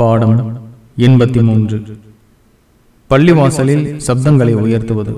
பாடம் எண்பத்தி மூன்று. பள்ளிவாசலில் சப்தங்களை உயர்த்துவது.